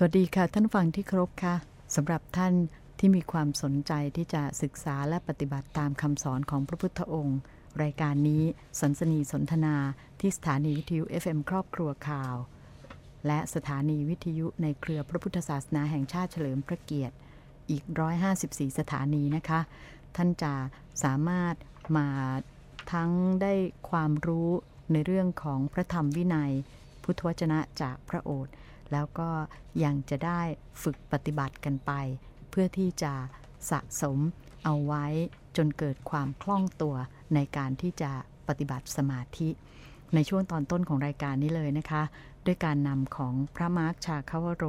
สวัสดีค่ะ ท่านฟังที่ครบค่ะสำหรับท่านที่มีความสนใจที่จะศึกษาและปฏิบัติตามคำสอนของพระพุทธองค์ รายการนี้สันสนีสนทนาที่สถานีวิทยุ FM ครอบครัวข่าว และสถานีวิทยุในเครือพระพุทธศาสนาแห่งชาติเฉลิมพระเกียรติ อีก 154 สถานีนะคะ ท่านจะสามารถมาทั้งได้ความรู้ในเรื่องของพระธรรมวินัย พุทธวจนะจากพระโอษฐ์ แล้วก็ยังจะได้ฝึกปฏิบัติกันไป เพื่อที่จะสะสมเอาไว้จนเกิดความคล่องตัวในการที่จะปฏิบัติสมาธิ ในช่วงตอนต้นของรายการนี้เลยนะคะ ด้วยการนำของพระมาร์คชาคาวโร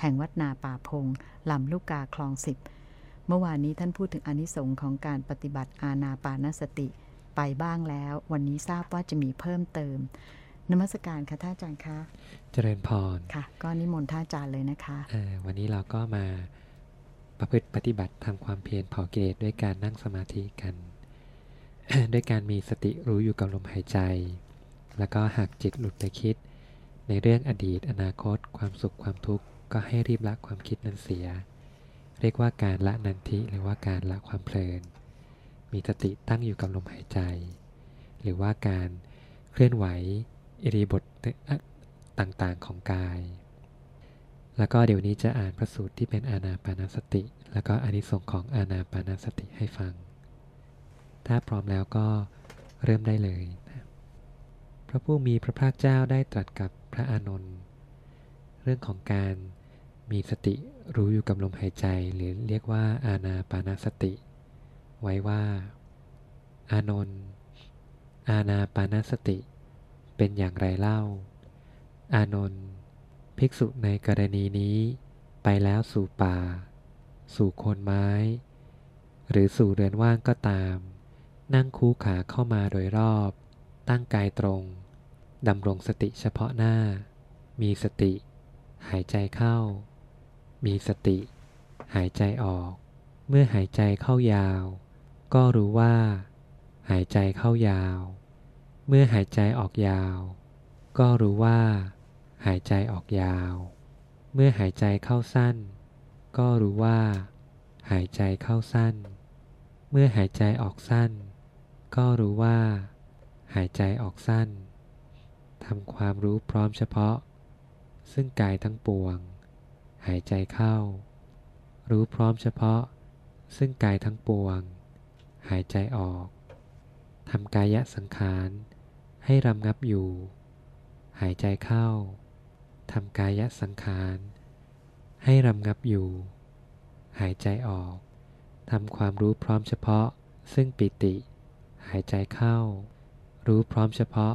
แห่งวัดนาป่าพงลำลูกกาคลองสิบเมื่อวานนี้ท่านพูดถึงอนิสงค์ของการปฏิบัติอาณาปานสติไปบ้างแล้ว วันนี้ทราบว่าจะมีเพิ่มเติม นมัสการค่ะท่านอาจารย์คะเจริญพรค่ะ ก็นิมนต์ท่านอาจารย์เลยนะคะอ่าวันนี้เราก็มาประพฤติปฏิบัติทำความเพียรเผากิเลสด้วยการนั่งสมาธิกัน ด้วยการมีสติรู้อยู่กับลมหายใจ แล้วก็หากจิตหลุดไปคิด ในเรื่องอดีต อนาคต ความสุขความทุกข์ก็ให้รีบละความคิดนั้นเสีย เรียกว่าการละนันทิหรือว่าการละความเพลิน มีสติตั้งอยู่กับลมหายใจ หรือว่าการเคลื่อนไหว อิริบทต่างๆของกาย แล้วก็เดี๋ยวนี้จะอ่านพระสูตรที่เป็นอานาปานสติ แล้วก็อนิสงส์ของอานาปานสติให้ฟัง ถ้าพร้อมแล้วก็เริ่มได้เลยนะพระผู้มีพระภาคเจ้าได้ตรัสกับพระอานนท์เรื่องของการมีสติรู้อยู่กับลมหายใจหรือเรียกว่าอานาปานสติ ไว้ว่า อานนท์อานาปานสติ เป็นอย่างไรเล่า อานนท์ภิกษุในกรณีนี้ ไปแล้วสู่ป่า สู่โคนไม้ หรือสู่เรือนว่างก็ตาม นั่งคูขาเข้ามาโดยรอบ ตั้งกายตรงดำรงสติเฉพาะหน้า มีสติ หายใจเข้า มีสติ หายใจออก เมื่อหายใจเข้ายาว ก็รู้ว่า หายใจเข้ายาว มื่อหายใจออกยาว ก็รู้ว่า หายใจออกยาว เมื่อหายใจเข้าสั้น ก็รู้ว่า หายใจเข้าสั้น เมื่อหายใจออกสั้น ก็รู้ว่า หายใจออกสั้นทำความรู้พร้อมเฉพาะ ซึ่งกายทั้งปวง หายใจเข้า รู้พร้อมเฉพาะ ซึ่งกายทั้งปวง หายใจออกทำกายสังขาร ให้รำงับอยู่ หายใจเข้าทำกายสังขาร ให้รำงับอยู่ หายใจออกทำความรู้พร้อมเฉพาะ ซึ่งปิติ หายใจเข้า รู้พร้อมเฉพาะ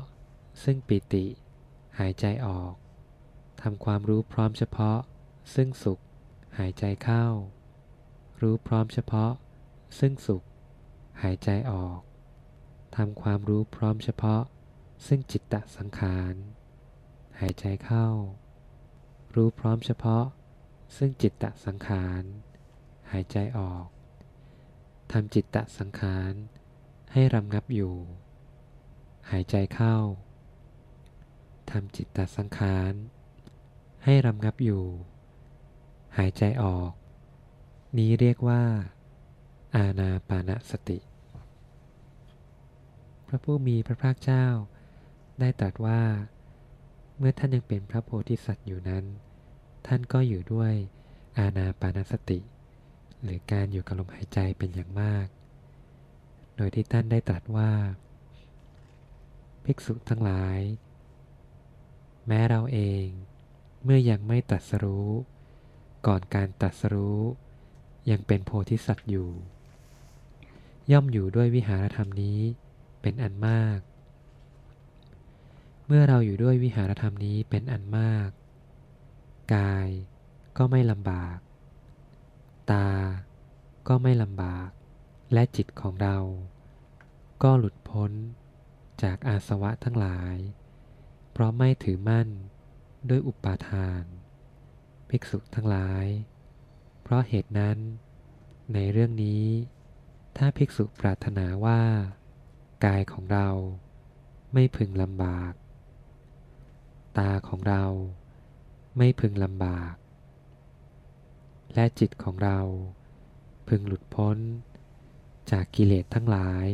ซึ่งปิติ หายใจออกทำความรู้พร้อมเฉพาะ ซึ่งสุข หายใจเข้า รู้พร้อมเฉพาะ ซึ่งสุข หายใจออกทำความรู้พร้อมเฉพาะ ซึ่งจิตตสังขาร หายใจเข้า รู้พร้อมเฉพาะ ซึ่งจิตตสังขาร หายใจออกทำจิตตสังขาร ให้รำงับอยู่ หายใจเข้าทำจิตตสังขาร ให้รำงับอยู่ หายใจออก นี้เรียกว่า อาณาปานสติ พระผู้มีพระภาคเจ้า ได้ตรัสว่า เมื่อท่านยังเป็นพระโพธิสัตว์อยู่นั้น ท่านก็อยู่ด้วยอาณาปานสติ หรือการอยู่กับลมหายใจเป็นอย่างมาก โดยที่ท่านได้ตรัสว่า ภิกษุทั้งหลาย แม้เราเองเมื่อยังไม่ตรัสรู้ ก่อนการตรัสรู้ ยังเป็นโพธิสัตว์อยู่ ย่อมอยู่ด้วยวิหารธรรมนี้เป็นอันมาก เมื่อเราอยู่ด้วยวิหารธรรมนี้เป็นอันมาก กายก็ไม่ลำบาก ตาก็ไม่ลำบาก และจิตของเรา ก็หลุดพ้นจากอาสวะทั้งหลาย เพราะไม่ถือมั่นด้วยอุปาทาน ภิกษุทั้งหลาย เพราะเหตุนั้น ในเรื่องนี้ ถ้าภิกษุปรารถนาว่า กายของเราไม่พึงลำบาก ตาของเราไม่พึงลำบาก และจิตของเราพึงหลุดพ้นจากกิเลสทั้งหลาย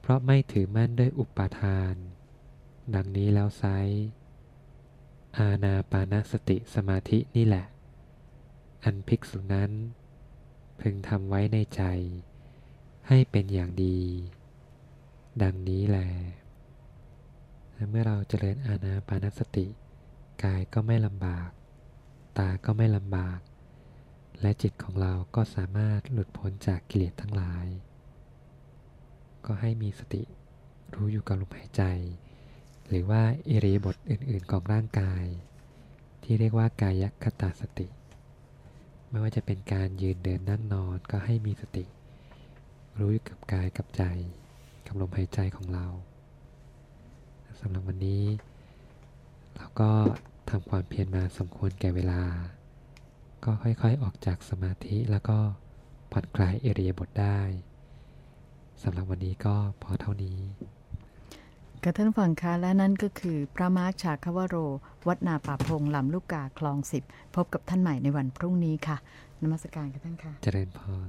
เพราะไม่ถือมั่นด้วยอุปาทาน ดังนี้แล้วไซอาณาปานสติสมาธินี่แหละ อันภิกษุนั้น พึงทำไว้ในใจให้เป็นอย่างดี ดังนี้แหละ เมื่อเราเจริญอาณาปานสติ กายก็ไม่ลำบาก ตาก็ไม่ลำบาก และจิตของเราก็สามารถหลุดพ้นจากกิเลสทั้งหลาย ก็ให้มีสติรู้อยู่กับลมหายใจ หรือว่าอิริบถอื่นๆของร่างกาย ที่เรียกว่ากายคตาสติ ไม่ว่าจะเป็นการยืนเดินนั่งนอนก็ให้มีสติ รู้อยู่กับกายกับใจ กับลมหายใจของเรา สำหรับวันนี้ เราก็ทำความเพียรมาสมควรแก่เวลา ก็ค่อยๆออกจากสมาธิแล้วก็ผ่อนคลายเอเรียบทได้สำหรับวันนี้ก็พอเท่านี้กระท่านฟังคะและนั่นก็คือพระมาร์คชาคาวโร วัดนาป่าพงลำลูกกาคลองสิบพบกับท่านใหม่ในวันพรุ่งนี้ค่ะ นมัสการกับท่านค่ะ เจริญพร